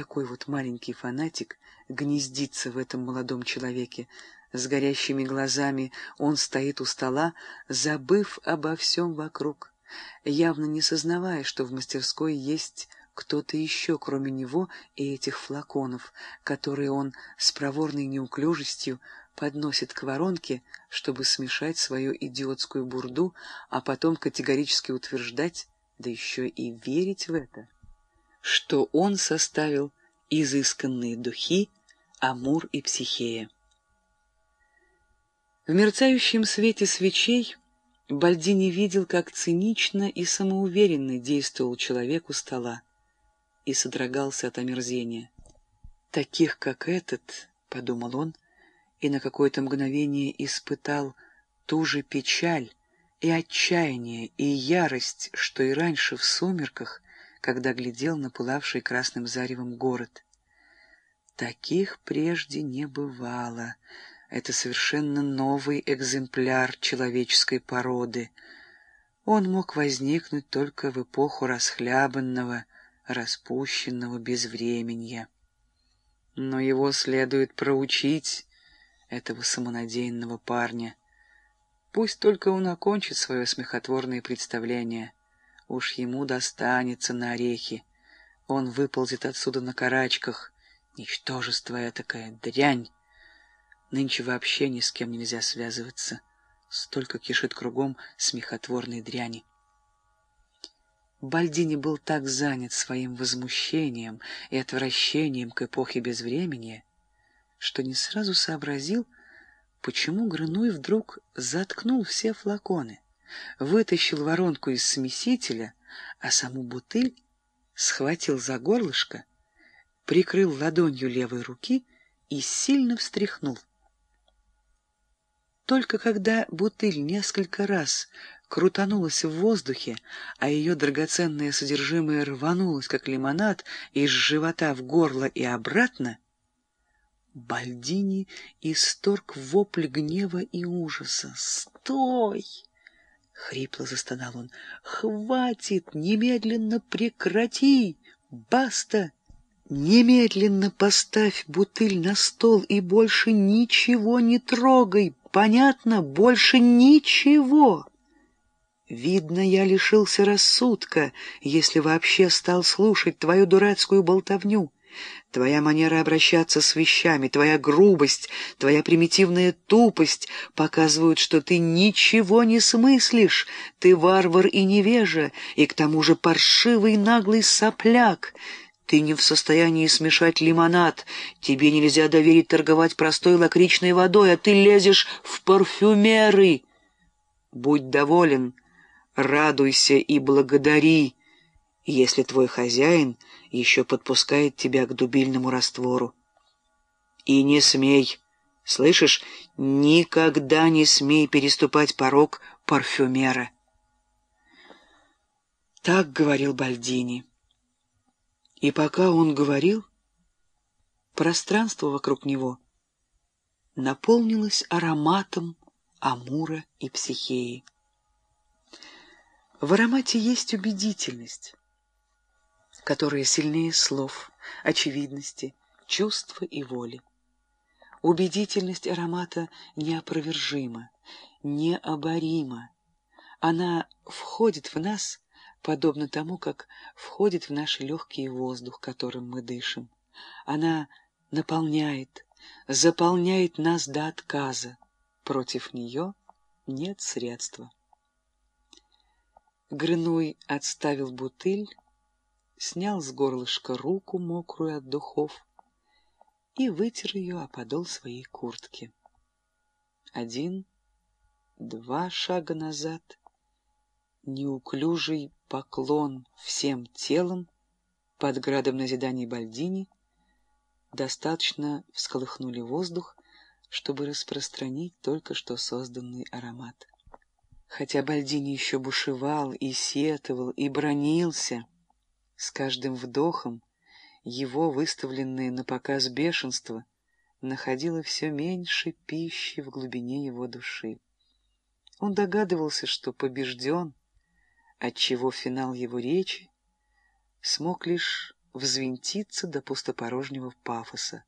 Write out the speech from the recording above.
такой вот маленький фанатик гнездится в этом молодом человеке. С горящими глазами он стоит у стола, забыв обо всем вокруг, явно не сознавая, что в мастерской есть кто-то еще, кроме него и этих флаконов, которые он с проворной неуклюжестью подносит к воронке, чтобы смешать свою идиотскую бурду, а потом категорически утверждать, да еще и верить в это, что он составил изысканные духи Амур и Психея. В мерцающем свете свечей Бальдини видел, как цинично и самоуверенно действовал человек у стола, и содрогался от омерзения. «Таких, как этот», — подумал он, и на какое-то мгновение испытал ту же печаль и отчаяние и ярость, что и раньше в сумерках, когда глядел на пылавший красным заревом город. Таких прежде не бывало. Это совершенно новый экземпляр человеческой породы. Он мог возникнуть только в эпоху расхлябанного, распущенного безвременья. Но его следует проучить, этого самонадеянного парня. Пусть только он окончит свое смехотворное представление. Уж ему достанется на орехи. Он выползет отсюда на карачках. Ничтожество такая дрянь. Нынче вообще ни с кем нельзя связываться. Столько кишит кругом смехотворной дряни. Бальдини был так занят своим возмущением и отвращением к эпохе безвремени, что не сразу сообразил, почему Грынуй вдруг заткнул все флаконы, вытащил воронку из смесителя, а саму бутыль схватил за горлышко, прикрыл ладонью левой руки и сильно встряхнул. Только когда бутыль несколько раз крутанулась в воздухе, а ее драгоценное содержимое рванулось, как лимонад, из живота в горло и обратно, Бальдини исторг вопль гнева и ужаса. «Стой!» — хрипло застонал он. «Хватит! Немедленно прекрати! Баста! Немедленно поставь бутыль на стол и больше ничего не трогай! Понятно? Больше ничего!» Видно, я лишился рассудка, если вообще стал слушать твою дурацкую болтовню. Твоя манера обращаться с вещами, твоя грубость, твоя примитивная тупость показывают, что ты ничего не смыслишь, ты варвар и невежа, и к тому же паршивый наглый сопляк. Ты не в состоянии смешать лимонад, тебе нельзя доверить торговать простой лакричной водой, а ты лезешь в парфюмеры. Будь доволен, радуйся и благодари, если твой хозяин — еще подпускает тебя к дубильному раствору. И не смей, слышишь, никогда не смей переступать порог парфюмера. Так говорил Бальдини. И пока он говорил, пространство вокруг него наполнилось ароматом Амура и Психеи. В аромате есть убедительность которые сильнее слов, очевидности, чувства и воли. Убедительность аромата неопровержима, необорима. Она входит в нас, подобно тому, как входит в наши легкие воздух, которым мы дышим. Она наполняет, заполняет нас до отказа. Против нее нет средства. Грынуй отставил бутыль, снял с горлышка руку, мокрую от духов, и вытер ее о подол своей куртки. Один, два шага назад, неуклюжий поклон всем телом под градом назиданий Бальдини достаточно всколыхнули воздух, чтобы распространить только что созданный аромат. Хотя Бальдини еще бушевал и сетовал, и бронился — с каждым вдохом его выставленное на показ бешенство находило все меньше пищи в глубине его души. Он догадывался, что побежден, отчего финал его речи смог лишь взвинтиться до пустопорожнего пафоса.